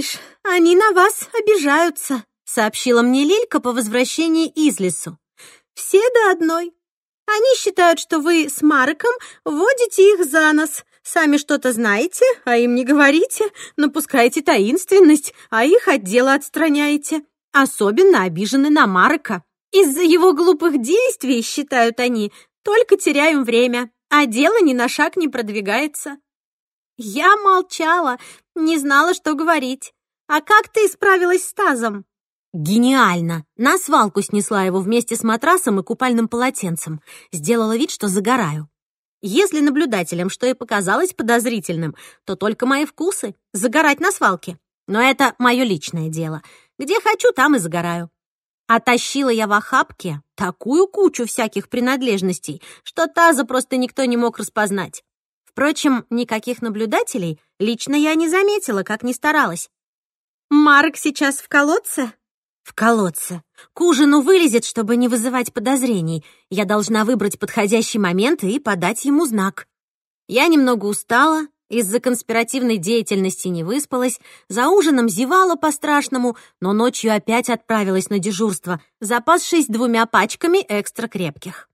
знаешь, они на вас обижаются», — сообщила мне Лилька по возвращении из лесу. «Все до одной. Они считают, что вы с Марком водите их за нос. Сами что-то знаете, а им не говорите, напускаете таинственность, а их от дела отстраняете. Особенно обижены на Марка. Из-за его глупых действий, считают они, только теряем время, а дело ни на шаг не продвигается. Я молчала, не знала, что говорить. А как ты справилась с тазом? Гениально! На свалку снесла его вместе с матрасом и купальным полотенцем. Сделала вид, что загораю. Если наблюдателям что и показалось подозрительным, то только мои вкусы — загорать на свалке. Но это мое личное дело. Где хочу, там и загораю. Оттащила я в охапке такую кучу всяких принадлежностей, что таза просто никто не мог распознать. Впрочем, никаких наблюдателей лично я не заметила, как ни старалась. «Марк сейчас в колодце?» В колодце. К ужину вылезет, чтобы не вызывать подозрений. Я должна выбрать подходящий момент и подать ему знак. Я немного устала, из-за конспиративной деятельности не выспалась, за ужином зевала по-страшному, но ночью опять отправилась на дежурство, запасшись двумя пачками экстра крепких.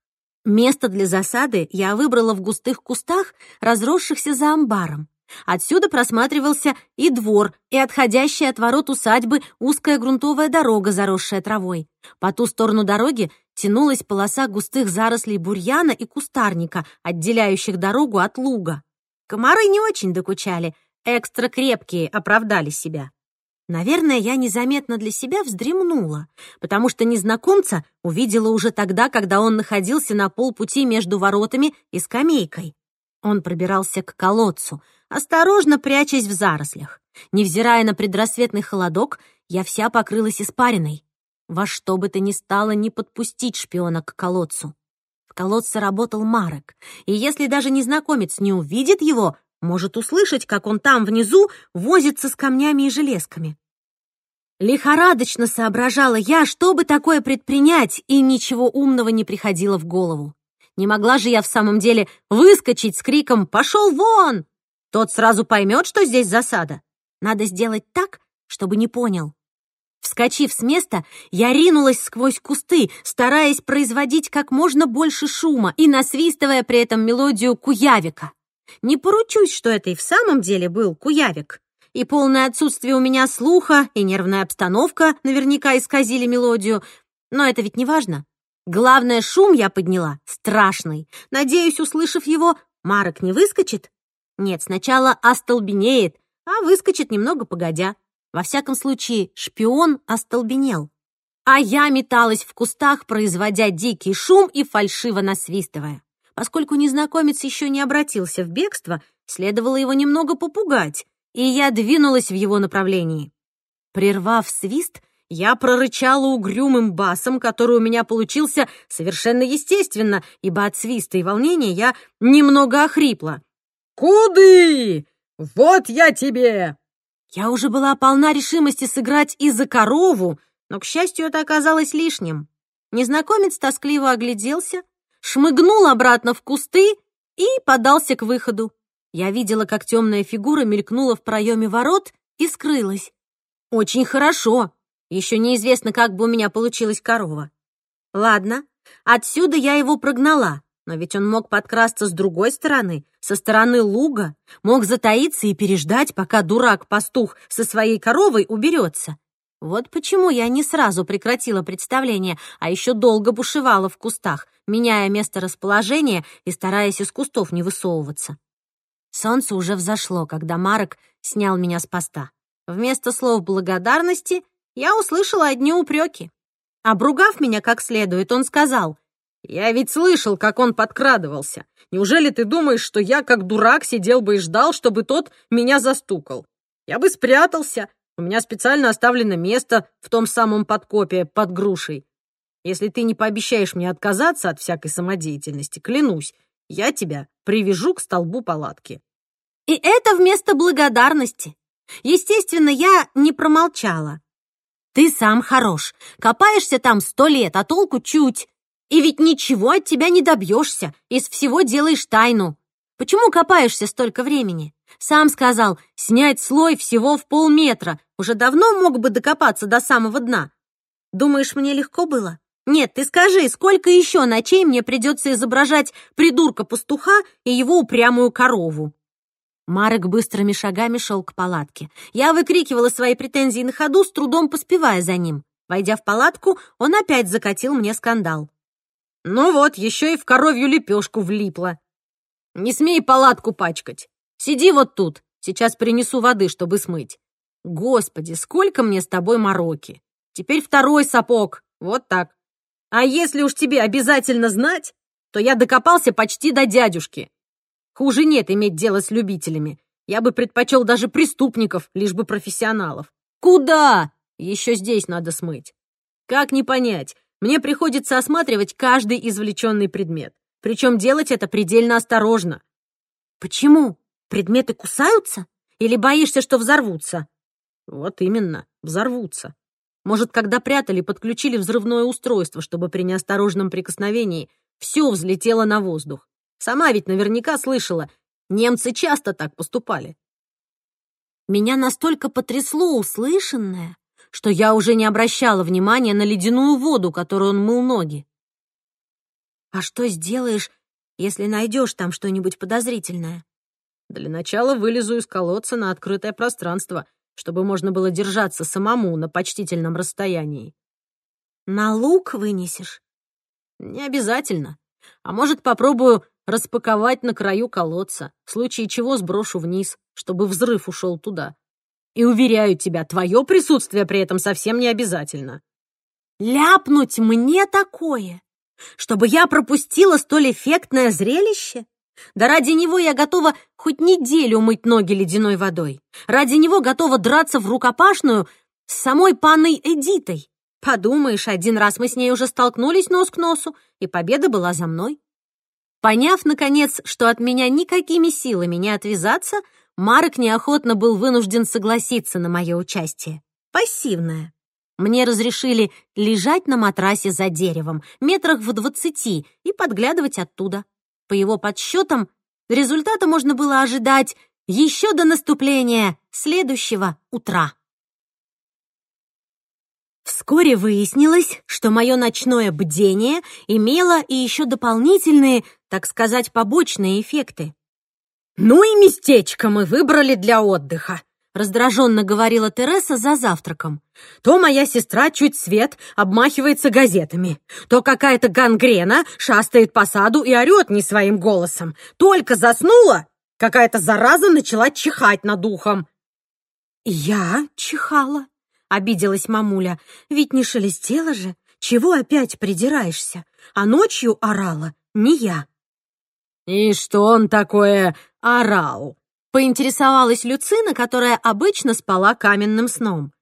Место для засады я выбрала в густых кустах, разросшихся за амбаром. Отсюда просматривался и двор, и отходящая от ворот усадьбы узкая грунтовая дорога, заросшая травой. По ту сторону дороги тянулась полоса густых зарослей бурьяна и кустарника, отделяющих дорогу от луга. Комары не очень докучали, экстра крепкие оправдали себя. Наверное, я незаметно для себя вздремнула, потому что незнакомца увидела уже тогда, когда он находился на полпути между воротами и скамейкой. Он пробирался к колодцу, осторожно прячась в зарослях. Невзирая на предрассветный холодок, я вся покрылась испариной. Во что бы то ни стало не подпустить шпиона к колодцу. В колодце работал Марек, и если даже незнакомец не увидит его, может услышать, как он там внизу возится с камнями и железками. Лихорадочно соображала я, что бы такое предпринять, и ничего умного не приходило в голову. Не могла же я в самом деле выскочить с криком «Пошел вон!» Тот сразу поймет, что здесь засада. Надо сделать так, чтобы не понял. Вскочив с места, я ринулась сквозь кусты, стараясь производить как можно больше шума и насвистывая при этом мелодию куявика. Не поручусь, что это и в самом деле был куявик. И полное отсутствие у меня слуха, и нервная обстановка наверняка исказили мелодию. Но это ведь не важно. Главное, шум я подняла, страшный. Надеюсь, услышав его, Марок не выскочит? Нет, сначала остолбенеет, а выскочит немного погодя. Во всяком случае, шпион остолбенел. А я металась в кустах, производя дикий шум и фальшиво насвистывая. Поскольку незнакомец еще не обратился в бегство, следовало его немного попугать, и я двинулась в его направлении. Прервав свист, я прорычала угрюмым басом, который у меня получился совершенно естественно, ибо от свиста и волнения я немного охрипла. «Куды? Вот я тебе!» Я уже была полна решимости сыграть и за корову, но, к счастью, это оказалось лишним. Незнакомец тоскливо огляделся, шмыгнул обратно в кусты и подался к выходу. Я видела, как темная фигура мелькнула в проеме ворот и скрылась. Очень хорошо. Еще неизвестно, как бы у меня получилась корова. Ладно, отсюда я его прогнала, но ведь он мог подкрасться с другой стороны, со стороны луга, мог затаиться и переждать, пока дурак-пастух со своей коровой уберется. Вот почему я не сразу прекратила представление, а еще долго бушевала в кустах, меняя место расположения и стараясь из кустов не высовываться. Солнце уже взошло, когда Марок снял меня с поста. Вместо слов благодарности я услышала одни упреки. Обругав меня как следует, он сказал, «Я ведь слышал, как он подкрадывался. Неужели ты думаешь, что я, как дурак, сидел бы и ждал, чтобы тот меня застукал? Я бы спрятался. У меня специально оставлено место в том самом подкопе под грушей. Если ты не пообещаешь мне отказаться от всякой самодеятельности, клянусь, я тебя привяжу к столбу палатки». И это вместо благодарности. Естественно, я не промолчала. Ты сам хорош. Копаешься там сто лет, а толку чуть. И ведь ничего от тебя не добьешься. Из всего делаешь тайну. Почему копаешься столько времени? Сам сказал, снять слой всего в полметра. Уже давно мог бы докопаться до самого дна. Думаешь, мне легко было? Нет, ты скажи, сколько еще ночей мне придется изображать придурка-пастуха и его упрямую корову? Марек быстрыми шагами шел к палатке. Я выкрикивала свои претензии на ходу, с трудом поспевая за ним. Войдя в палатку, он опять закатил мне скандал. «Ну вот, еще и в коровью лепешку влипла. Не смей палатку пачкать. Сиди вот тут, сейчас принесу воды, чтобы смыть. Господи, сколько мне с тобой мороки. Теперь второй сапог, вот так. А если уж тебе обязательно знать, то я докопался почти до дядюшки. Хуже нет иметь дело с любителями. Я бы предпочел даже преступников, лишь бы профессионалов. Куда? Еще здесь надо смыть. Как не понять? Мне приходится осматривать каждый извлеченный предмет. Причем делать это предельно осторожно. Почему? Предметы кусаются? Или боишься, что взорвутся? Вот именно, взорвутся. Может, когда прятали, подключили взрывное устройство, чтобы при неосторожном прикосновении все взлетело на воздух. Сама ведь наверняка слышала, немцы часто так поступали. Меня настолько потрясло услышанное, что я уже не обращала внимания на ледяную воду, которую он мыл ноги. «А что сделаешь, если найдешь там что-нибудь подозрительное?» «Для начала вылезу из колодца на открытое пространство, чтобы можно было держаться самому на почтительном расстоянии». «На лук вынесешь?» «Не обязательно. А может, попробую распаковать на краю колодца, в случае чего сброшу вниз, чтобы взрыв ушел туда. И уверяю тебя, твое присутствие при этом совсем не обязательно. Ляпнуть мне такое? Чтобы я пропустила столь эффектное зрелище? Да ради него я готова хоть неделю мыть ноги ледяной водой. Ради него готова драться в рукопашную с самой панной Эдитой. Подумаешь, один раз мы с ней уже столкнулись нос к носу, и победа была за мной. Поняв, наконец, что от меня никакими силами не отвязаться, Марк неохотно был вынужден согласиться на мое участие. Пассивное. Мне разрешили лежать на матрасе за деревом, метрах в двадцати, и подглядывать оттуда. По его подсчетам, результата можно было ожидать еще до наступления следующего утра. Вскоре выяснилось, что мое ночное бдение имело и еще дополнительные, так сказать, побочные эффекты. «Ну и местечко мы выбрали для отдыха», — раздраженно говорила Тереса за завтраком. «То моя сестра чуть свет обмахивается газетами, то какая-то гангрена шастает по саду и орет не своим голосом. Только заснула, какая-то зараза начала чихать над ухом». «Я чихала?» — обиделась мамуля. «Ведь не шелестела же. Чего опять придираешься? А ночью орала не я». «И что он такое орал?» — поинтересовалась Люцина, которая обычно спала каменным сном.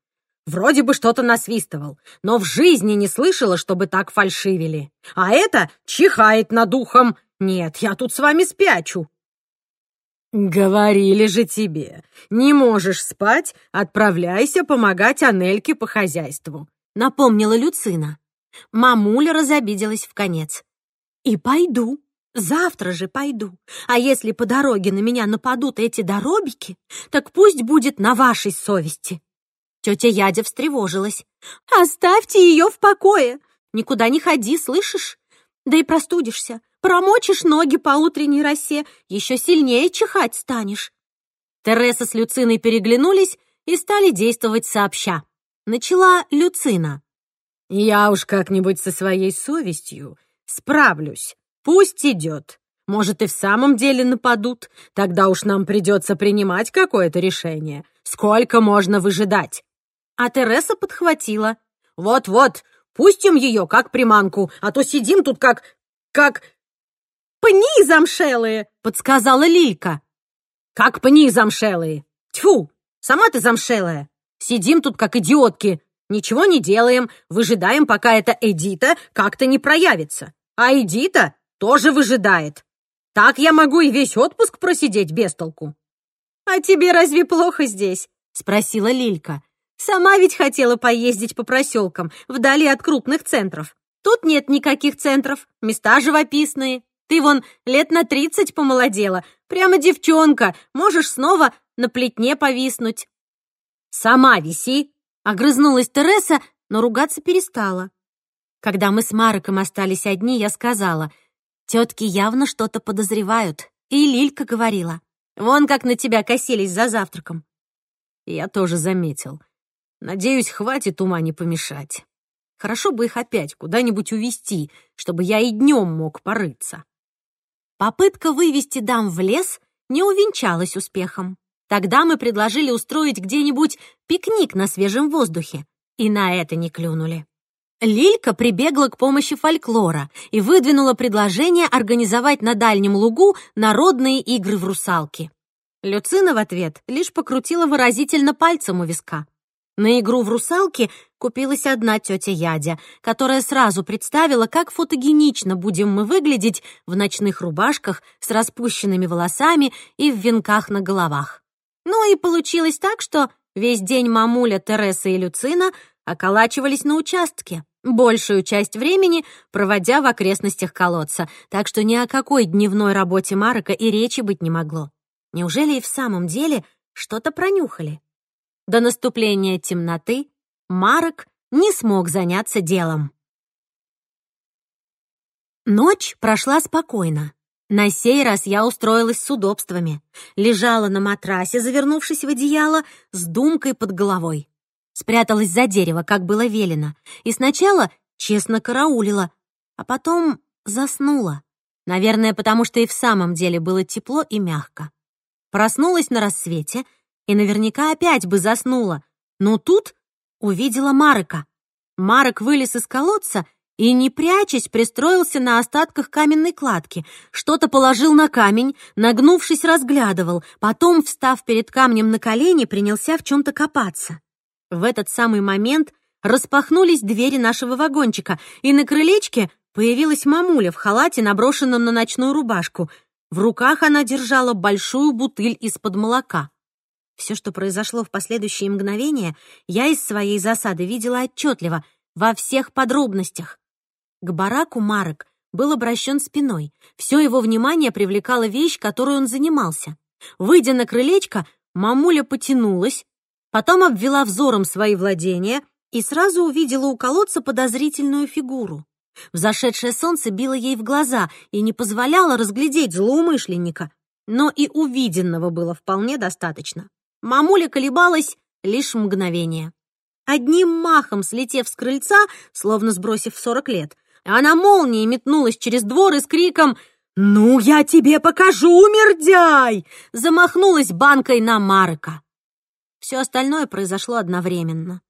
Вроде бы что-то насвистывал, но в жизни не слышала, чтобы так фальшивили. А это чихает над ухом. Нет, я тут с вами спячу. «Говорили же тебе, не можешь спать, отправляйся помогать Анельке по хозяйству», — напомнила Люцина. Мамуля разобиделась в конец. «И пойду», Завтра же пойду. А если по дороге на меня нападут эти доробики, так пусть будет на вашей совести. Тетя Ядя встревожилась. Оставьте ее в покое. Никуда не ходи, слышишь? Да и простудишься. Промочишь ноги по утренней росе, еще сильнее чихать станешь. Тереса с Люциной переглянулись и стали действовать сообща. Начала Люцина. «Я уж как-нибудь со своей совестью справлюсь. Пусть идет. Может, и в самом деле нападут. Тогда уж нам придется принимать какое-то решение. Сколько можно выжидать?» А Тереса подхватила. «Вот-вот, пустим ее как приманку, а то сидим тут как... как...» «Пни замшелые!» — подсказала Лилька. «Как пни замшелые? Тьфу! Сама ты замшелая! Сидим тут как идиотки, ничего не делаем, выжидаем, пока эта Эдита как-то не проявится. А Эдита тоже выжидает. Так я могу и весь отпуск просидеть без толку. «А тебе разве плохо здесь?» — спросила Лилька. «Сама ведь хотела поездить по проселкам, вдали от крупных центров. Тут нет никаких центров, места живописные. Ты вон лет на тридцать помолодела. Прямо девчонка. Можешь снова на плетне повиснуть». «Сама виси!» — огрызнулась Тереса, но ругаться перестала. Когда мы с Мароком остались одни, я сказала, «Тетки явно что-то подозревают». И Лилька говорила, «Вон как на тебя косились за завтраком». Я тоже заметил. Надеюсь, хватит ума не помешать. Хорошо бы их опять куда-нибудь увести, чтобы я и днем мог порыться. Попытка вывести дам в лес не увенчалась успехом. Тогда мы предложили устроить где-нибудь пикник на свежем воздухе, и на это не клюнули. Лилька прибегла к помощи фольклора и выдвинула предложение организовать на дальнем лугу народные игры в русалки. Люцина в ответ лишь покрутила выразительно пальцем у виска. На игру в русалки купилась одна тетя Ядя, которая сразу представила, как фотогенично будем мы выглядеть в ночных рубашках с распущенными волосами и в венках на головах. Ну и получилось так, что весь день мамуля, Тереса и Люцина околачивались на участке, большую часть времени проводя в окрестностях колодца, так что ни о какой дневной работе Марка и речи быть не могло. Неужели и в самом деле что-то пронюхали? До наступления темноты Марок не смог заняться делом. Ночь прошла спокойно. На сей раз я устроилась с удобствами. Лежала на матрасе, завернувшись в одеяло, с думкой под головой. Спряталась за дерево, как было велено, и сначала честно караулила, а потом заснула. Наверное, потому что и в самом деле было тепло и мягко. Проснулась на рассвете и наверняка опять бы заснула. Но тут увидела Марека. Марек вылез из колодца и, не прячась, пристроился на остатках каменной кладки. Что-то положил на камень, нагнувшись, разглядывал. Потом, встав перед камнем на колени, принялся в чем-то копаться. В этот самый момент распахнулись двери нашего вагончика, и на крылечке появилась мамуля в халате, наброшенном на ночную рубашку. В руках она держала большую бутыль из-под молока. Все, что произошло в последующие мгновения, я из своей засады видела отчетливо, во всех подробностях. К бараку Марек был обращен спиной. Все его внимание привлекала вещь, которой он занимался. Выйдя на крылечко, мамуля потянулась, потом обвела взором свои владения и сразу увидела у колодца подозрительную фигуру. Взошедшее солнце било ей в глаза и не позволяло разглядеть злоумышленника, но и увиденного было вполне достаточно. Мамуля колебалась лишь мгновение. Одним махом слетев с крыльца, словно сбросив сорок лет, она молнией метнулась через двор и с криком «Ну, я тебе покажу, мердяй!» замахнулась банкой на Марка. Все остальное произошло одновременно.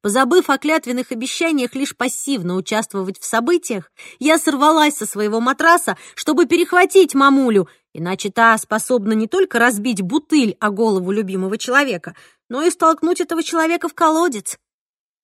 Позабыв о клятвенных обещаниях лишь пассивно участвовать в событиях, я сорвалась со своего матраса, чтобы перехватить мамулю Иначе та способна не только разбить бутыль о голову любимого человека, но и столкнуть этого человека в колодец.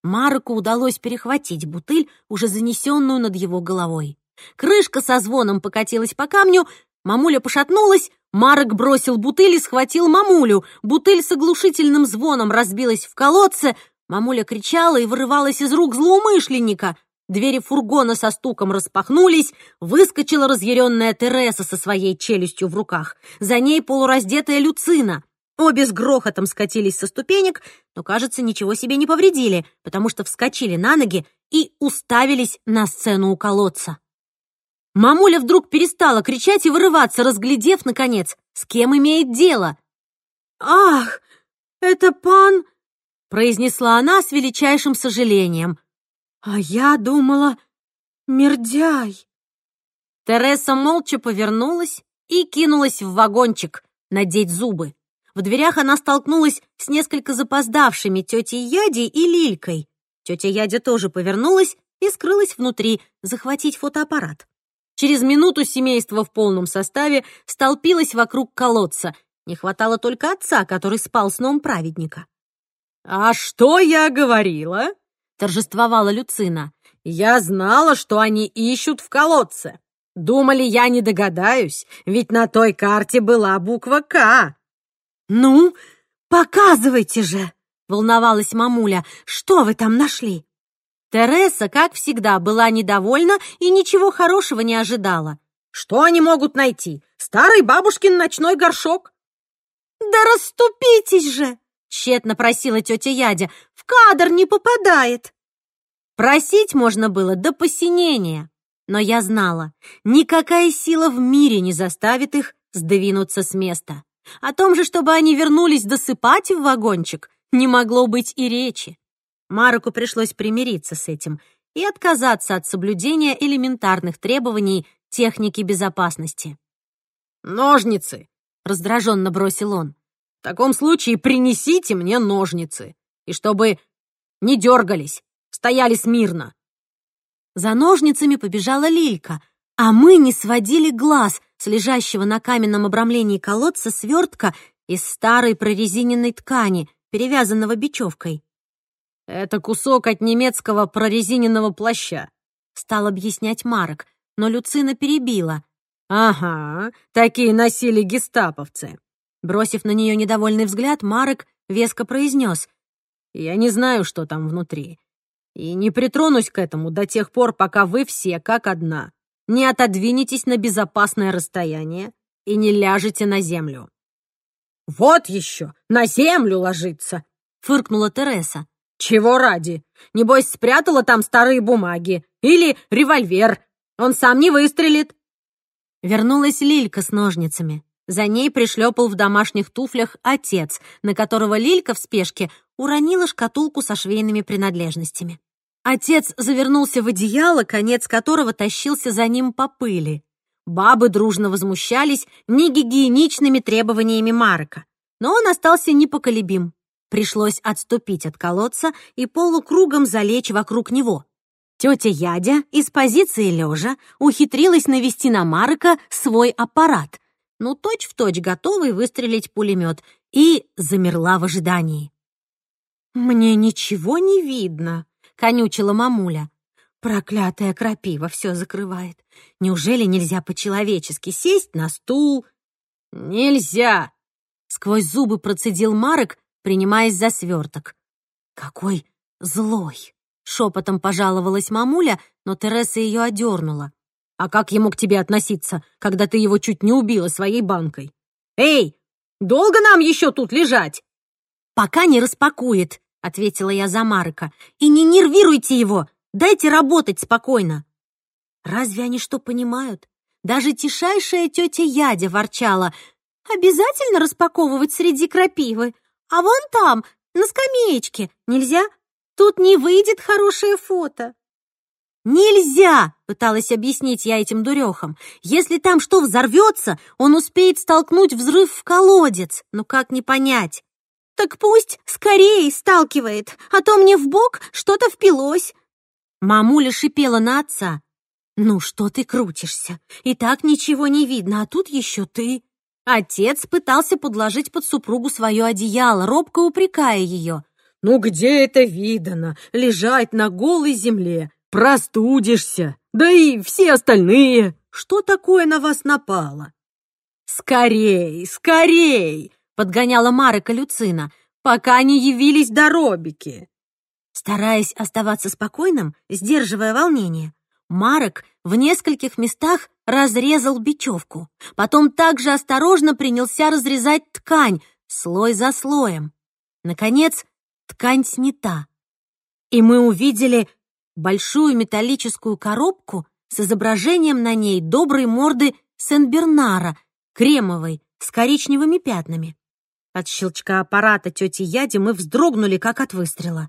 Марку удалось перехватить бутыль, уже занесенную над его головой. Крышка со звоном покатилась по камню, мамуля пошатнулась, Марок бросил бутыль и схватил мамулю. Бутыль с оглушительным звоном разбилась в колодце, мамуля кричала и вырывалась из рук злоумышленника — Двери фургона со стуком распахнулись, выскочила разъяренная Тереса со своей челюстью в руках. За ней полураздетая Люцина. Обе с грохотом скатились со ступенек, но, кажется, ничего себе не повредили, потому что вскочили на ноги и уставились на сцену у колодца. Мамуля вдруг перестала кричать и вырываться, разглядев, наконец, с кем имеет дело. «Ах, это пан...» — произнесла она с величайшим сожалением — а я думала, мердяй. Тереса молча повернулась и кинулась в вагончик надеть зубы. В дверях она столкнулась с несколько запоздавшими тетей Ядей и Лилькой. Тетя Ядя тоже повернулась и скрылась внутри, захватить фотоаппарат. Через минуту семейство в полном составе столпилось вокруг колодца. Не хватало только отца, который спал сном праведника. «А что я говорила?» торжествовала Люцина. «Я знала, что они ищут в колодце. Думали, я не догадаюсь, ведь на той карте была буква «К». «Ну, показывайте же!» — волновалась мамуля. «Что вы там нашли?» Тереса, как всегда, была недовольна и ничего хорошего не ожидала. Что они могут найти? Старый бабушкин ночной горшок? Да расступитесь же! Тщетно просила тетя Ядя. В кадр не попадает. Просить можно было до посинения. Но я знала, никакая сила в мире не заставит их сдвинуться с места. О том же, чтобы они вернулись досыпать в вагончик, не могло быть и речи. Мароку пришлось примириться с этим и отказаться от соблюдения элементарных требований техники безопасности. «Ножницы!» — раздраженно бросил он. «В таком случае принесите мне ножницы, и чтобы не дергались, стояли смирно». За ножницами побежала Лилька, а мы не сводили глаз с лежащего на каменном обрамлении колодца свертка из старой прорезиненной ткани, перевязанного бечевкой. «Это кусок от немецкого прорезиненного плаща», — стал объяснять Марок, но Люцина перебила. «Ага, такие носили гестаповцы». Бросив на нее недовольный взгляд, Марок веско произнес. «Я не знаю, что там внутри, и не притронусь к этому до тех пор, пока вы все, как одна, не отодвинетесь на безопасное расстояние и не ляжете на землю». «Вот еще! На землю ложиться!» — фыркнула Тереса. «Чего ради? Небось, спрятала там старые бумаги. Или револьвер. Он сам не выстрелит». Вернулась Лилька с ножницами. За ней пришлепал в домашних туфлях отец, на которого Лилька в спешке уронила шкатулку со швейными принадлежностями. Отец завернулся в одеяло, конец которого тащился за ним по пыли. Бабы дружно возмущались негигиеничными требованиями Марка, но он остался непоколебим. Пришлось отступить от колодца и полукругом залечь вокруг него. Тетя Ядя из позиции лежа ухитрилась навести на Марка свой аппарат, ну точь-в-точь точь готовый выстрелить пулемет, и замерла в ожидании. «Мне ничего не видно», — конючила мамуля. Проклятая крапива все закрывает. Неужели нельзя по-человечески сесть на стул? Нельзя! Сквозь зубы процедил Марек, принимаясь за сверток. Какой злой! Шепотом пожаловалась мамуля, но Тереса ее одернула. А как ему к тебе относиться, когда ты его чуть не убила своей банкой? Эй, долго нам еще тут лежать? Пока не распакует, ответила я за Марека. И не нервируйте его, Дайте работать спокойно. Разве они что понимают? Даже тишайшая тетя Ядя ворчала. Обязательно распаковывать среди крапивы? А вон там, на скамеечке, нельзя? Тут не выйдет хорошее фото. «Нельзя!» — пыталась объяснить я этим дурехам. «Если там что взорвется, он успеет столкнуть взрыв в колодец. Ну как не понять?» «Так пусть скорее сталкивает, а то мне в бок что-то впилось. Мамуля шипела на отца. «Ну что ты крутишься? И так ничего не видно, а тут еще ты». Отец пытался подложить под супругу свое одеяло, робко упрекая ее. «Ну где это видано? Лежать на голой земле? Простудишься! Да и все остальные! Что такое на вас напало?» «Скорей, скорей!» — подгоняла Марика Люцина, пока не явились доробики. Стараясь оставаться спокойным, сдерживая волнение, Марек в нескольких местах разрезал бечевку. Потом также осторожно принялся разрезать ткань, слой за слоем. Наконец, ткань снята. И мы увидели большую металлическую коробку с изображением на ней доброй морды Сен-Бернара, кремовой, с коричневыми пятнами. От щелчка аппарата тети Яди мы вздрогнули, как от выстрела.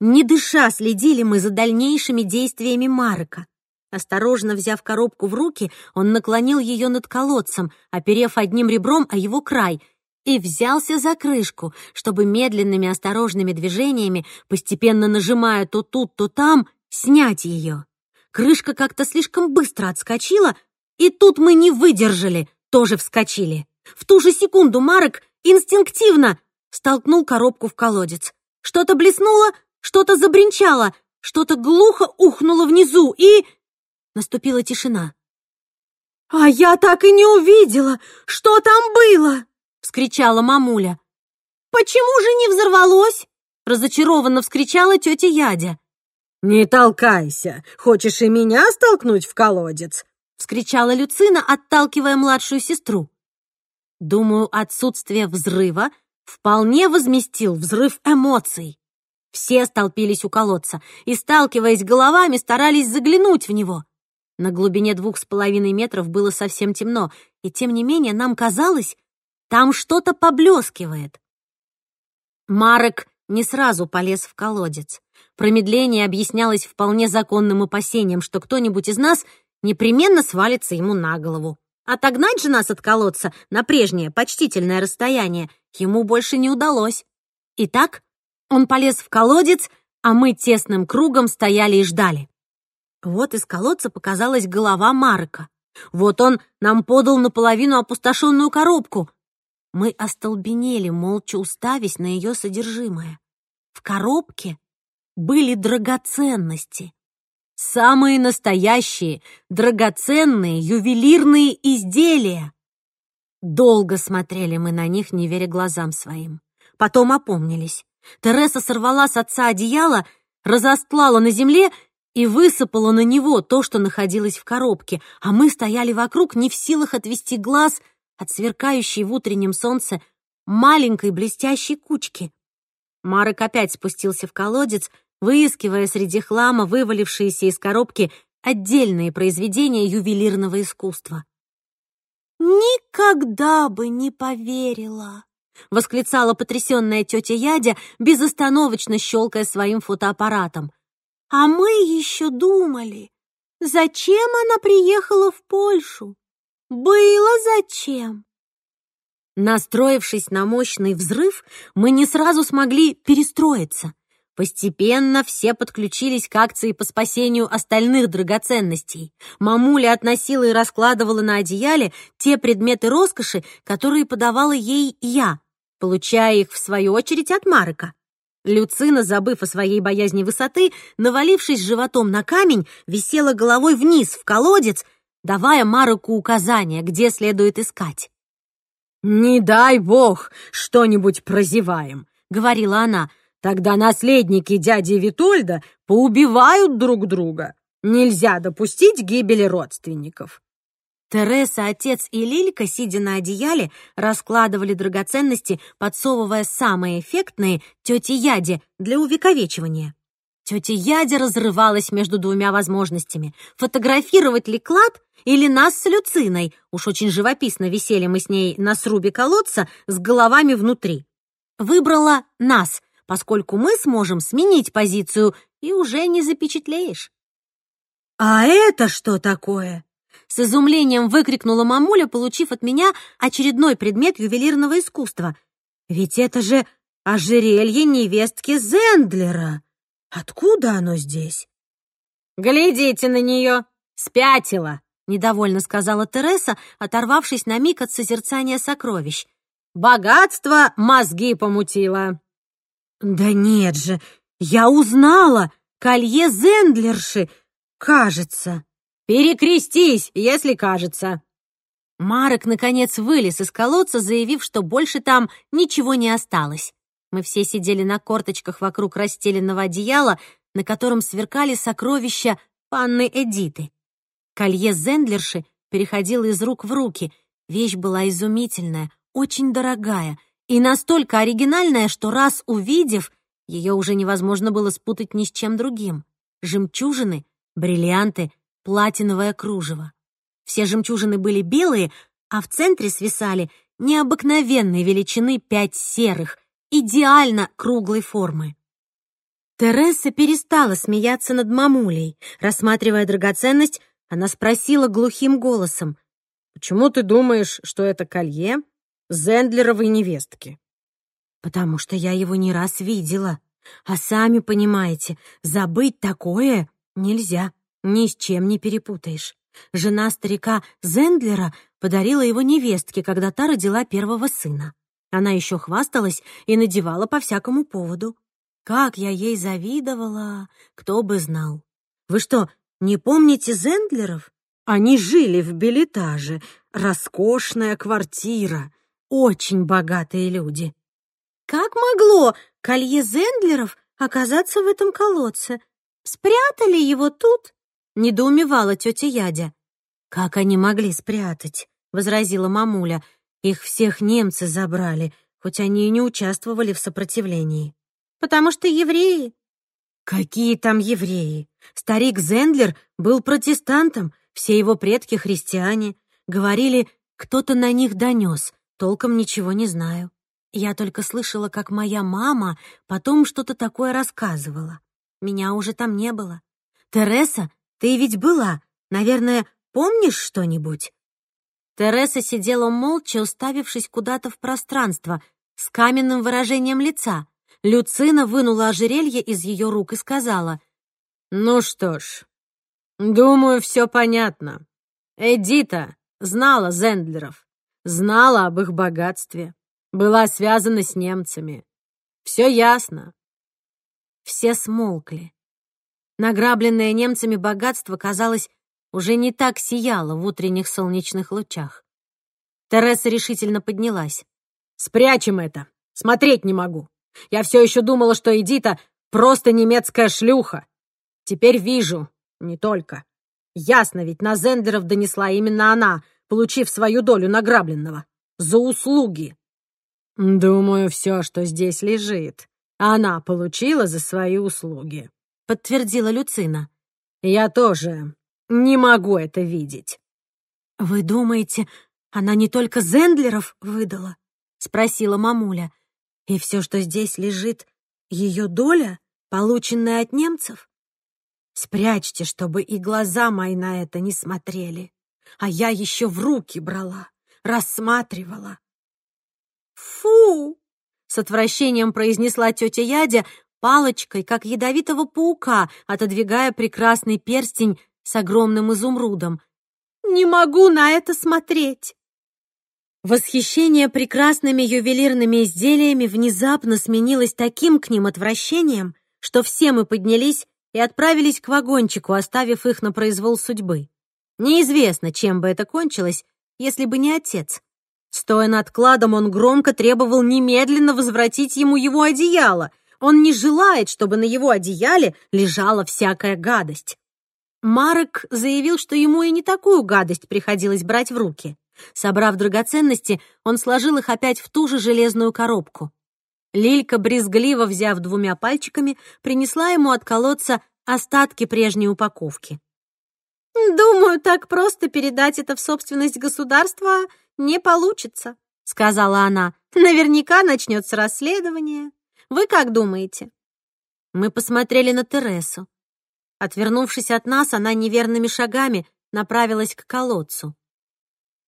Не дыша, следили мы за дальнейшими действиями Марка. Осторожно взяв коробку в руки, он наклонил ее над колодцем, оперев одним ребром о его край, и взялся за крышку, чтобы медленными осторожными движениями, постепенно нажимая то тут, то там, снять ее. Крышка как-то слишком быстро отскочила, и тут мы не выдержали, тоже вскочили. В ту же секунду Марек инстинктивно столкнул коробку в колодец. Что-то блеснуло, что-то забринчало, что-то глухо ухнуло внизу, и... Наступила тишина. «А я так и не увидела, что там было!» — вскричала мамуля. «Почему же не взорвалось?» — разочарованно вскричала тетя Ядя. «Не толкайся! Хочешь и меня столкнуть в колодец?» вскричала Люцина, отталкивая младшую сестру. Думаю, отсутствие взрыва вполне возместил взрыв эмоций. Все столпились у колодца и, сталкиваясь головами, старались заглянуть в него. На глубине двух с половиной метров было совсем темно, и тем не менее нам казалось, там что-то поблескивает. Марек не сразу полез в колодец. Промедление объяснялось вполне законным опасением, что кто-нибудь из нас непременно свалится ему на голову. Отогнать же нас от колодца на прежнее почтительное расстояние ему больше не удалось. Итак, он полез в колодец, а мы тесным кругом стояли и ждали. Вот из колодца показалась голова Марка. Вот он нам подал наполовину опустошенную коробку. Мы остолбенели, молча уставясь на ее содержимое. В коробке были драгоценности. Самые настоящие, драгоценные, ювелирные изделия. Долго смотрели мы на них, не веря глазам своим. Потом опомнились. Тереса сорвала с отца одеяло, разостлала на земле и высыпала на него то, что находилось в коробке, а мы стояли вокруг, не в силах отвести глаз от сверкающей в утреннем солнце маленькой блестящей кучки. Марек опять спустился в колодец, выискивая среди хлама вывалившиеся из коробки отдельные произведения ювелирного искусства. «Никогда бы не поверила!» — восклицала потрясенная тетя Ядя, безостановочно щелкая своим фотоаппаратом. «А мы еще думали, зачем она приехала в Польшу? Было зачем?» Настроившись на мощный взрыв, мы не сразу смогли перестроиться. Постепенно все подключились к акции по спасению остальных драгоценностей. Мамуля относила и раскладывала на одеяле те предметы роскоши, которые подавала ей я, получая их, в свою очередь, от Марека. Люцина, забыв о своей боязни высоты, навалившись животом на камень, висела головой вниз, в колодец, давая Мареку указания, где следует искать. «Не дай бог что-нибудь прозеваем», — говорила она, Тогда наследники дяди Витольда поубивают друг друга. Нельзя допустить гибели родственников. Тереса, отец и Лилька, сидя на одеяле, раскладывали драгоценности, подсовывая самые эффектные тете Яде для увековечивания. Тетя Ядя разрывалась между двумя возможностями — фотографировать ли клад или нас с Люциной. Уж очень живописно висели мы с ней на срубе колодца с головами внутри. Выбрала нас — поскольку мы сможем сменить позицию и уже не запечатлеешь. «А это что такое?» С изумлением выкрикнула мамуля, получив от меня очередной предмет ювелирного искусства. «Ведь это же ожерелье невестки Зендлера! Откуда оно здесь?» «Глядите на нее! Спятила!» — недовольно сказала Тереса, оторвавшись на миг от созерцания сокровищ. «Богатство мозги помутило!» «Да нет же, я узнала! Колье Зендлерши, кажется!» «Перекрестись, если кажется!» Марек, наконец, вылез из колодца, заявив, что больше там ничего не осталось. Мы все сидели на корточках вокруг расстеленного одеяла, на котором сверкали сокровища панны Эдиты. Колье Зендлерши переходило из рук в руки. Вещь была изумительная, очень дорогая — и настолько оригинальная, что раз увидев, ее уже невозможно было спутать ни с чем другим. Жемчужины, бриллианты, платиновое кружево. Все жемчужины были белые, а в центре свисали необыкновенной величины пять серых, идеально круглой формы. Тереса перестала смеяться над мамулей. Рассматривая драгоценность, она спросила глухим голосом. «Почему ты думаешь, что это колье Зендлеровой невестки. Потому что я его не раз видела. А сами понимаете, забыть такое нельзя, ни с чем не перепутаешь. Жена старика Зендлера подарила его невестке, когда та родила первого сына. Она еще хвасталась и надевала по всякому поводу. Как я ей завидовала, кто бы знал. Вы что, не помните Зендлеров? Они жили в билетаже, роскошная квартира, очень богатые люди. Как могло колье Зендлеров оказаться в этом колодце? Спрятали его тут? Недоумевала тетя Ядя. «Как они могли спрятать?» — возразила мамуля. «Их всех немцы забрали, хоть они и не участвовали в сопротивлении». «Потому что евреи». «Какие там евреи? Старик Зендлер был протестантом, все его предки христиане. Говорили, кто-то на них донес, толком ничего не знаю. Я только слышала, как моя мама потом что-то такое рассказывала. Меня уже там не было. Тереса, ты ведь была. Наверное, помнишь что-нибудь?» Тереса сидела молча, уставившись куда-то в пространство, с каменным выражением лица. Люцина вынула ожерелье из ее рук и сказала, «Ну что ж, думаю, все понятно. Эдита знала Зендлеров, знала об их богатстве была связана с немцами. Все ясно. Все смолкли. Награбленное немцами богатство, казалось, уже не так сияло в утренних солнечных лучах. Тереса решительно поднялась. «Спрячем это! Смотреть не могу! Я все еще думала, что Эдита просто немецкая шлюха. Теперь вижу, не только. Ясно ведь, на Зендеров донесла именно она, получив свою долю награбленного. За услуги. «Думаю, все, что здесь лежит, она получила за свои услуги», — подтвердила Люцина. «Я тоже не могу это видеть». «Вы думаете, она не только Зендлеров выдала?» — спросила мамуля. «И все, что здесь лежит, ее доля, полученная от немцев? Спрячьте, чтобы и глаза мои на это не смотрели. А я еще в руки брала, рассматривала, «Фу!» — с отвращением произнесла тетя Ядя палочкой, как ядовитого паука, отодвигая прекрасный перстень с огромным изумрудом. «Не могу на это смотреть!» Восхищение прекрасными ювелирными изделиями внезапно сменилось таким к ним отвращением, что все мы поднялись и отправились к вагончику, оставив их на произвол судьбы. Неизвестно, чем бы это кончилось, если бы не отец. Стоя над кладом, он громко требовал немедленно возвратить ему его одеяло. Он не желает, чтобы на его одеяле лежала всякая гадость. Марек заявил, что ему и не такую гадость приходилось брать в руки. Собрав драгоценности, он сложил их опять в ту же железную коробку. Лилька, брезгливо взяв двумя пальчиками, принесла ему от колодца остатки прежней упаковки. «Думаю, так просто передать это в собственность государства не получится», — сказала она. «Наверняка начнется расследование. Вы как думаете?» Мы посмотрели на Тересу. Отвернувшись от нас, она неверными шагами направилась к колодцу.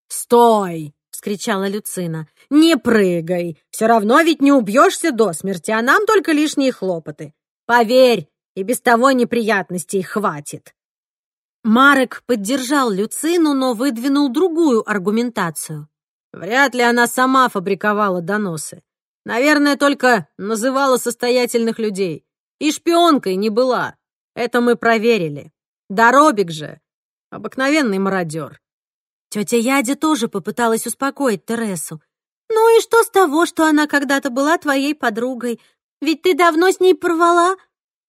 «Стой!» — вскричала Люцина. «Не прыгай! Все равно ведь не убьешься до смерти, а нам только лишние хлопоты. Поверь, и без того неприятностей хватит». Марек поддержал Люцину, но выдвинул другую аргументацию. Вряд ли она сама фабриковала доносы. Наверное, только называла состоятельных людей. И шпионкой не была. Это мы проверили. Доробик же. Обыкновенный мародер. Тетя Ядя тоже попыталась успокоить Тересу. «Ну и что с того, что она когда-то была твоей подругой? Ведь ты давно с ней порвала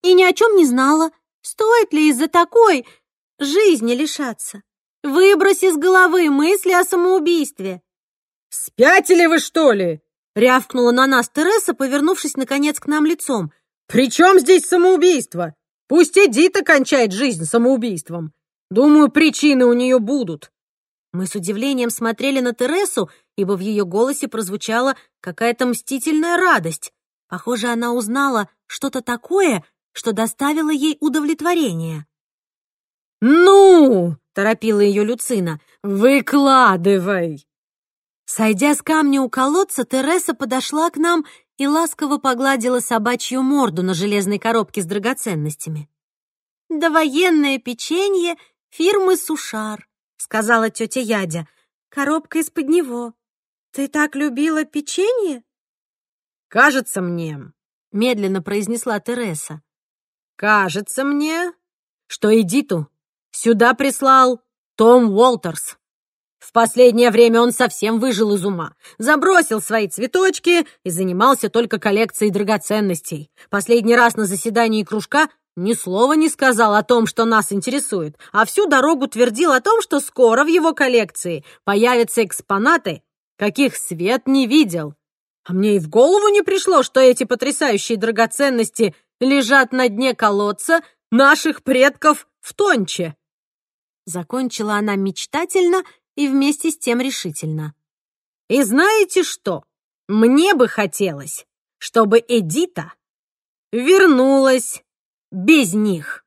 и ни о чем не знала. Стоит ли из-за такой жизни лишаться. Выбрось из головы мысли о самоубийстве. «Спятили вы, что ли?» — рявкнула на нас Тереса, повернувшись, наконец, к нам лицом. «При чем здесь самоубийство? Пусть Эдита кончает жизнь самоубийством. Думаю, причины у нее будут». Мы с удивлением смотрели на Тересу, ибо в ее голосе прозвучала какая-то мстительная радость. Похоже, она узнала что-то такое, что доставило ей удовлетворение. «Ну!» — торопила ее Люцина. «Выкладывай!» Сойдя с камня у колодца, Тереса подошла к нам и ласково погладила собачью морду на железной коробке с драгоценностями. «Довоенное печенье фирмы «Сушар», — сказала тетя Ядя. «Коробка из-под него. Ты так любила печенье?» «Кажется мне», — медленно произнесла Тереса. «Кажется мне, что Эдиту Сюда прислал Том Уолтерс. В последнее время он совсем выжил из ума, забросил свои цветочки и занимался только коллекцией драгоценностей. Последний раз на заседании кружка ни слова не сказал о том, что нас интересует, а всю дорогу твердил о том, что скоро в его коллекции появятся экспонаты, каких свет не видел. А мне и в голову не пришло, что эти потрясающие драгоценности лежат на дне колодца наших предков в Тонче. Закончила она мечтательно и вместе с тем решительно. И знаете что? Мне бы хотелось, чтобы Эдита вернулась без них.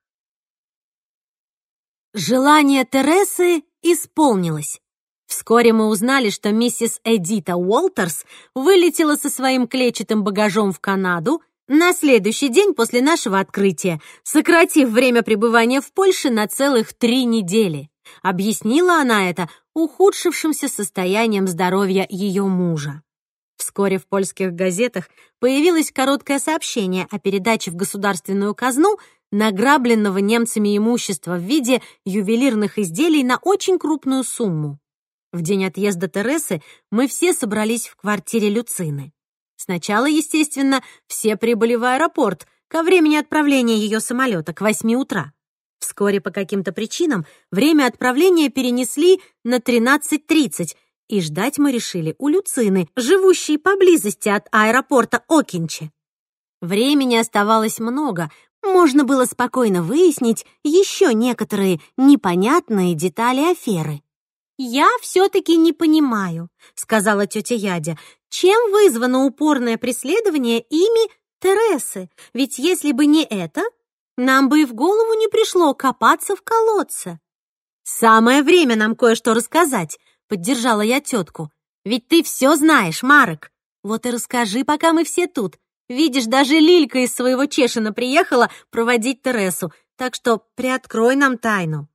Желание Тересы исполнилось. Вскоре мы узнали, что миссис Эдита Уолтерс вылетела со своим клетчатым багажом в Канаду на следующий день после нашего открытия, сократив время пребывания в Польше на целых три недели. Объяснила она это ухудшившимся состоянием здоровья ее мужа. Вскоре в польских газетах появилось короткое сообщение о передаче в государственную казну награбленного немцами имущества в виде ювелирных изделий на очень крупную сумму. В день отъезда Тересы мы все собрались в квартире Люцины. Сначала, естественно, все прибыли в аэропорт ко времени отправления ее самолета к 8 утра. Вскоре по каким-то причинам время отправления перенесли на 13.30, и ждать мы решили у Люцины, живущей поблизости от аэропорта Окинче. Времени оставалось много, можно было спокойно выяснить еще некоторые непонятные детали аферы. «Я все-таки не понимаю», — сказала тетя Ядя, «чем вызвано упорное преследование ими Тересы? Ведь если бы не это, нам бы и в голову не пришло копаться в колодце». «Самое время нам кое-что рассказать», — поддержала я тетку. «Ведь ты все знаешь, Марек. Вот и расскажи, пока мы все тут. Видишь, даже Лилька из своего Чешина приехала проводить Тересу, так что приоткрой нам тайну».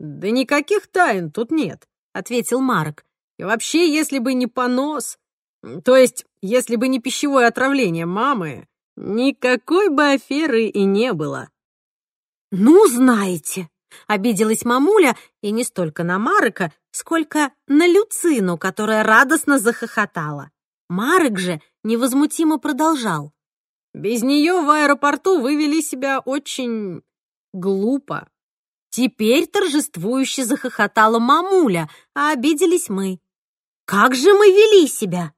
«Да никаких тайн тут нет», — ответил Марк. «И вообще, если бы не понос, то есть, если бы не пищевое отравление мамы, никакой бы аферы и не было». «Ну, знаете», — обиделась мамуля, и не столько на Марека, сколько на Люцину, которая радостно захохотала. Марек же невозмутимо продолжал. «Без нее в аэропорту вы вели себя очень глупо. Теперь торжествующе захохотала мамуля, а обиделись мы. Как же мы вели себя?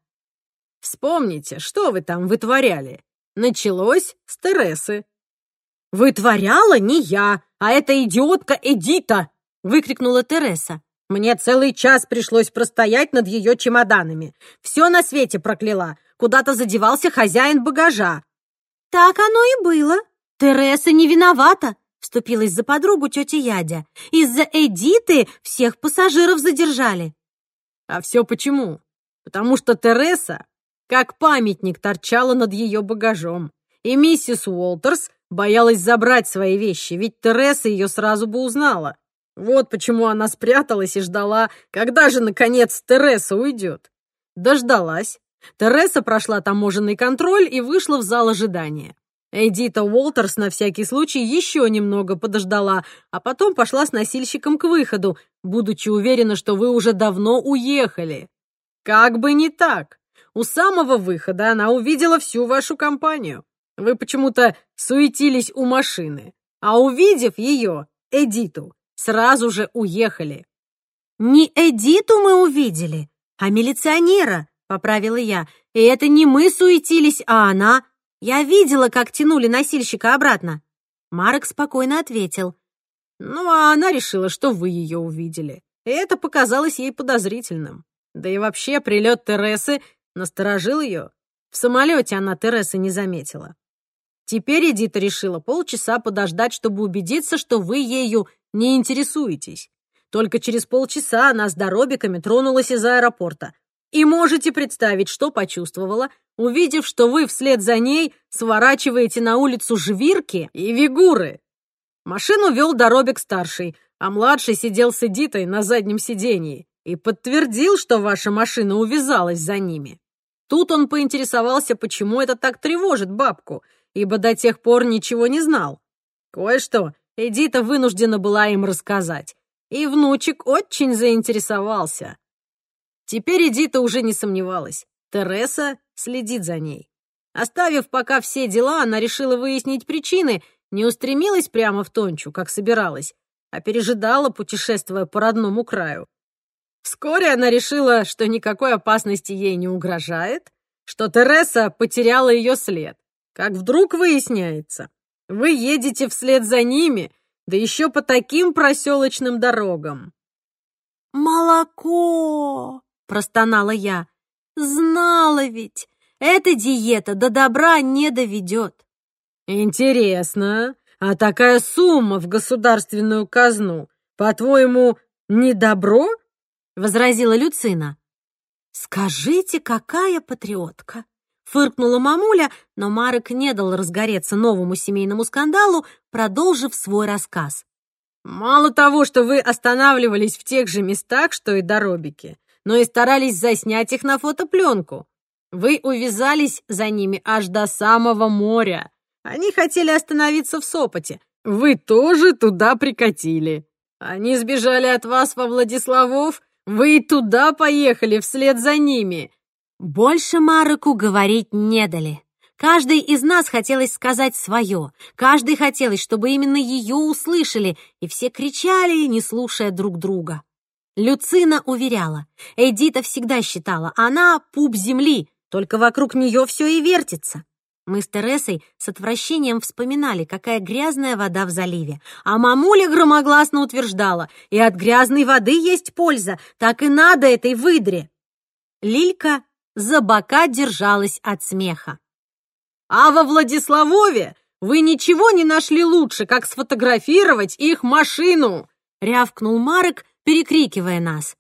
Вспомните, что вы там вытворяли. Началось с Тересы. «Вытворяла не я, а эта идиотка Эдита!» — выкрикнула Тереса. «Мне целый час пришлось простоять над ее чемоданами. Все на свете прокляла. Куда-то задевался хозяин багажа». «Так оно и было. Тереса не виновата. Вступилась за подругу тетя Ядя. «Из-за Эдиты всех пассажиров задержали». «А все почему? Потому что Тереса как памятник торчала над ее багажом, и миссис Уолтерс боялась забрать свои вещи, ведь Тереса ее сразу бы узнала. Вот почему она спряталась и ждала, когда же, наконец, Тереса уйдет. Дождалась. Тереса прошла таможенный контроль и вышла в зал ожидания. Эдита Уолтерс на всякий случай еще немного подождала, а потом пошла с носильщиком к выходу, будучи уверена, что вы уже давно уехали. Как бы не так. У самого выхода она увидела всю вашу компанию. Вы почему-то суетились у машины, а увидев ее, Эдиту, сразу же уехали. «Не Эдиту мы увидели, а милиционера», — поправила я. «И это не мы суетились, а она...» Я видела, как тянули носильщика обратно. Марек спокойно ответил. Ну, а она решила, что вы ее увидели. И это показалось ей подозрительным. Да и вообще прилет Тересы насторожил ее. В самолете она Тересы не заметила. Теперь Эдита решила полчаса подождать, чтобы убедиться, что вы ею не интересуетесь. Только через полчаса она с доробиками тронулась из аэропорта. И можете представить, что почувствовала, увидев, что вы вслед за ней сворачиваете на улицу Жвирки и Вигуры. Машину вел Доробик-старший, а младший сидел с Эдитой на заднем сидении и подтвердил, что ваша машина увязалась за ними. Тут он поинтересовался, почему это так тревожит бабку, ибо до тех пор ничего не знал. Кое-что Эдита вынуждена была им рассказать, и внучек очень заинтересовался. Теперь Эдита уже не сомневалась. Тереса следит за ней. Оставив пока все дела, она решила выяснить причины не устремилась прямо в Тончу, как собиралась, а пережидала, путешествуя по родному краю. Вскоре она решила, что никакой опасности ей не угрожает, что Тереса потеряла ее след. Как вдруг выясняется, вы едете вслед за ними, да еще по таким проселочным дорогам. «Молоко!» — простонала я. «Знала ведь! Эта диета до добра не доведет!» «Интересно, а такая сумма в государственную казну, по-твоему, не добро?» — возразила Люцина. «Скажите, какая патриотка!» Фыркнула мамуля, но Марек не дал разгореться новому семейному скандалу, продолжив свой рассказ. «Мало того, что вы останавливались в тех же местах, что и доробики, но и старались заснять их на фотопленку. Вы увязались за ними аж до самого моря. Они хотели остановиться в Сопоте. Вы тоже туда прикатили. Они сбежали от вас во Владиславов, вы туда поехали вслед за ними. Больше Мареку говорить не дали. Каждый из нас хотелось сказать свое. Каждый хотелось, чтобы именно ее услышали, и все кричали, не слушая друг друга. Люцина уверяла, Эдита всегда считала, она пуп земли, только вокруг нее все и вертится. Мы с Тересой с отвращением вспоминали, какая грязная вода в заливе, а мамуля громогласно утверждала, и от грязной воды есть польза, так и надо этой выдре. Лилька за бока держалась от смеха. «А во Владиславове вы ничего не нашли лучше, как сфотографировать их машину!» — рявкнул Марек, перекрикивая нас.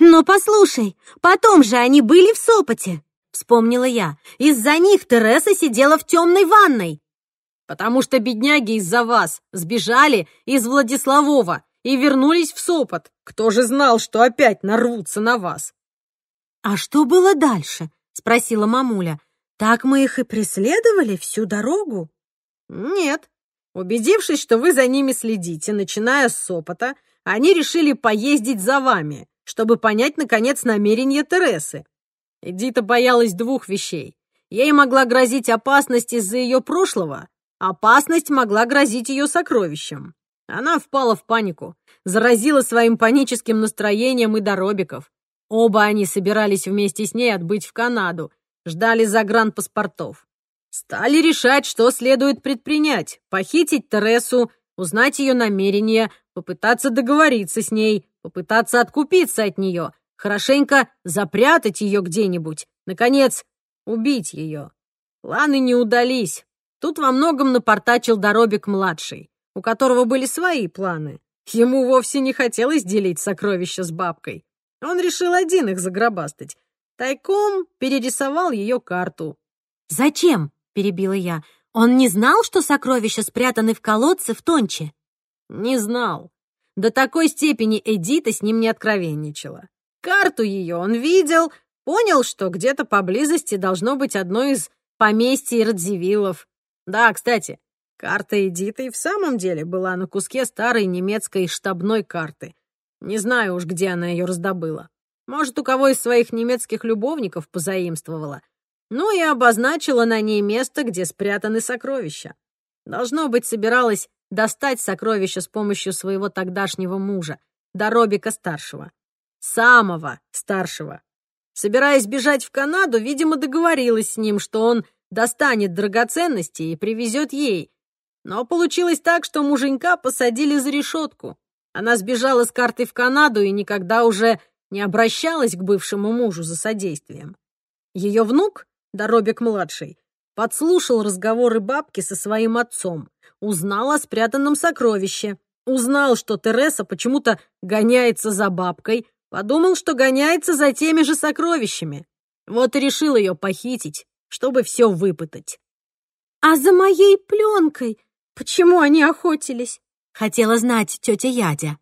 «Но послушай, потом же они были в Сопоте!» — вспомнила я. «Из-за них Тереса сидела в темной ванной!» «Потому что бедняги из-за вас сбежали из Владиславова и вернулись в Сопот. Кто же знал, что опять нарвутся на вас?» «А что было дальше?» — спросила мамуля. «Так мы их и преследовали всю дорогу?» «Нет. Убедившись, что вы за ними следите, начиная с Сопота, они решили поездить за вами, чтобы понять, наконец, намерения Тересы. Эдита боялась двух вещей. Ей могла грозить опасность из-за ее прошлого, опасность могла грозить ее сокровищем. Она впала в панику, заразила своим паническим настроением и доробиков. Оба они собирались вместе с ней отбыть в Канаду, ждали загранпаспортов. Стали решать, что следует предпринять. Похитить Тересу, узнать ее намерения, попытаться договориться с ней, попытаться откупиться от нее, хорошенько запрятать ее где-нибудь, наконец, убить ее. Планы не удались. Тут во многом напортачил Доробик-младший, у которого были свои планы. Ему вовсе не хотелось делить сокровища с бабкой. Он решил один их загробастать. Тайком перерисовал ее карту. «Зачем?» — перебила я. «Он не знал, что сокровища спрятаны в колодце в Тонче?» «Не знал. До такой степени Эдита с ним не откровенничала. Карту ее он видел, понял, что где-то поблизости должно быть одно из поместий Радзивиллов. Да, кстати, карта Эдита и в самом деле была на куске старой немецкой штабной карты — не знаю уж, где она ее раздобыла. Может, у кого из своих немецких любовников позаимствовала. Ну и обозначила на ней место, где спрятаны сокровища. Должно быть, собиралась достать сокровища с помощью своего тогдашнего мужа, Доробика-старшего. Самого старшего. Собираясь бежать в Канаду, видимо, договорилась с ним, что он достанет драгоценности и привезет ей. Но получилось так, что муженька посадили за решетку. Она сбежала с картой в Канаду и никогда уже не обращалась к бывшему мужу за содействием. Ее внук, Доробик-младший, подслушал разговоры бабки со своим отцом, узнал о спрятанном сокровище, узнал, что Тереса почему-то гоняется за бабкой, подумал, что гоняется за теми же сокровищами. Вот и решил ее похитить, чтобы все выпытать. «А за моей пленкой почему они охотились?» Хотела знать тетя Ядя.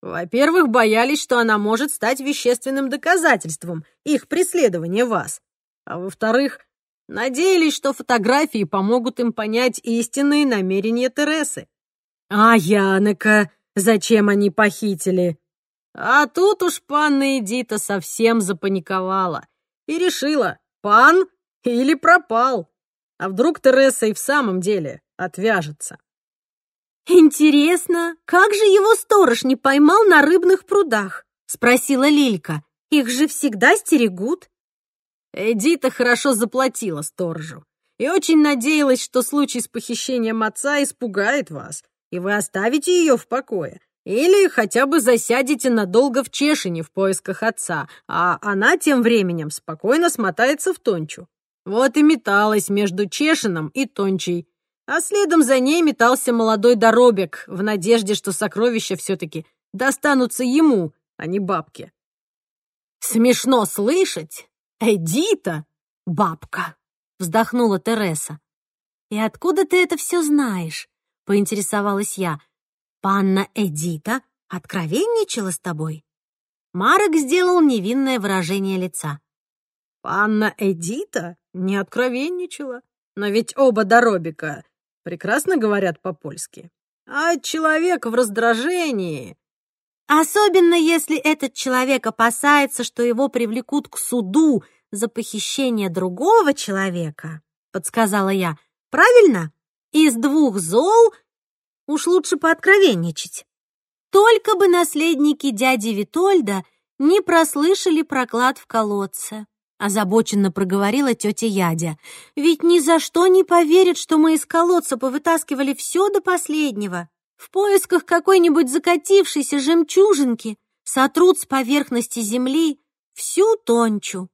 Во-первых, боялись, что она может стать вещественным доказательством их преследования вас. А во-вторых, надеялись, что фотографии помогут им понять истинные намерения Тересы. А Янека зачем они похитили? А тут уж панна Эдита совсем запаниковала и решила, пан или пропал. А вдруг Тереса и в самом деле отвяжется. «Интересно, как же его сторож не поймал на рыбных прудах?» — спросила Лилька. «Их же всегда стерегут». Эдита хорошо заплатила сторожу и очень надеялась, что случай с похищением отца испугает вас, и вы оставите ее в покое. Или хотя бы засядете надолго в Чешине в поисках отца, а она тем временем спокойно смотается в Тончу. Вот и металась между Чешином и Тончей, а следом за ней метался молодой доробик в надежде, что сокровища все-таки достанутся ему, а не бабке. Смешно слышать. Эдита — бабка, вздохнула Тереса. «И откуда ты это все знаешь?» — поинтересовалась я. «Панна Эдита откровенничала с тобой?» Марек сделал невинное выражение лица. «Панна Эдита не откровенничала, но ведь оба доробика прекрасно говорят по-польски. А человек в раздражении... Особенно если этот человек опасается, что его привлекут к суду за похищение другого человека, подсказала я. Правильно? Из двух зол уж лучше пооткровенничать. Только бы наследники дяди Витольда не прослышали проклад в колодце озабоченно проговорила тетя Ядя. «Ведь ни за что не поверят, что мы из колодца повытаскивали все до последнего. В поисках какой-нибудь закатившейся жемчужинки сотрут с поверхности земли всю тончу».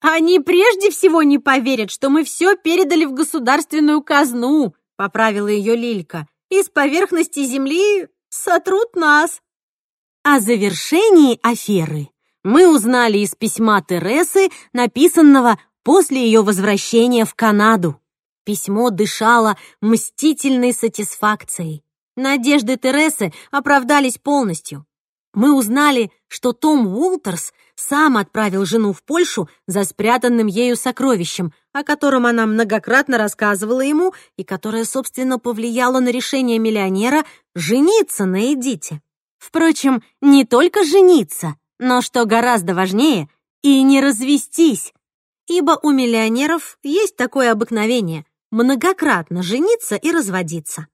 «Они прежде всего не поверят, что мы все передали в государственную казну», — поправила ее Лилька. «Из поверхности земли сотрут нас». О завершении аферы мы узнали из письма Тересы, написанного после ее возвращения в Канаду. Письмо дышало мстительной сатисфакцией. Надежды Тересы оправдались полностью. Мы узнали, что Том Уолтерс сам отправил жену в Польшу за спрятанным ею сокровищем, о котором она многократно рассказывала ему и которое, собственно, повлияло на решение миллионера жениться на Эдите. Впрочем, не только жениться, но что гораздо важнее, и не развестись, ибо у миллионеров есть такое обыкновение многократно жениться и разводиться.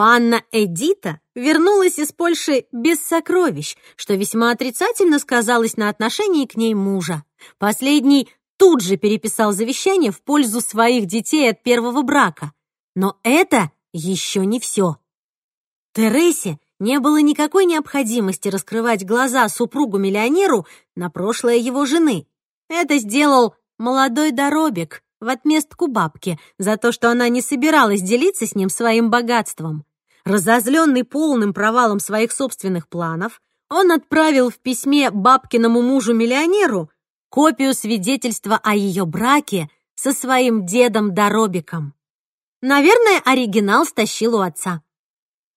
Панна Эдита вернулась из Польши без сокровищ, что весьма отрицательно сказалось на отношении к ней мужа. Последний тут же переписал завещание в пользу своих детей от первого брака. Но это еще не все. Тересе не было никакой необходимости раскрывать глаза супругу-миллионеру на прошлое его жены. Это сделал молодой доробик в отместку бабке за то, что она не собиралась делиться с ним своим богатством. Разозленный полным провалом своих собственных планов, он отправил в письме бабкиному мужу-миллионеру копию свидетельства о ее браке со своим дедом Доробиком. Наверное, оригинал стащил у отца.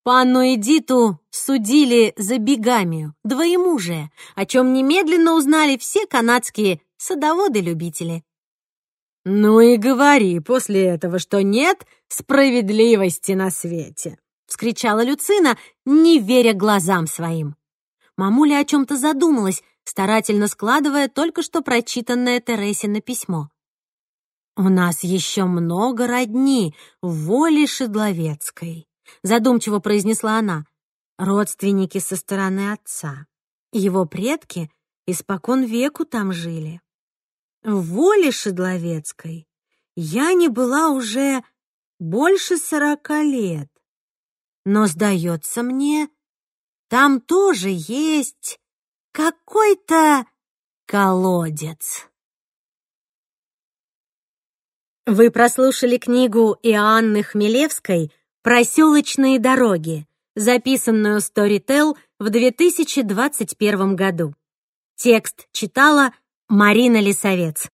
Панну Эдиту судили за бигамию, двоемужие, о чем немедленно узнали все канадские садоводы-любители. «Ну и говори после этого, что нет справедливости на свете!» — вскричала Люцина, не веря глазам своим. Мамуля о чем-то задумалась, старательно складывая только что прочитанное Тересино письмо. «У нас еще много родни в воле Шедловецкой», задумчиво произнесла она. Родственники со стороны отца. Его предки испокон веку там жили. В воле Шедловецкой я не была уже больше сорока лет. Но, сдается мне, там тоже есть какой-то колодец. Вы прослушали книгу Иоанны Хмелевской «Проселочные дороги», записанную Storytel в 2021 году. Текст читала Марина Лисовец.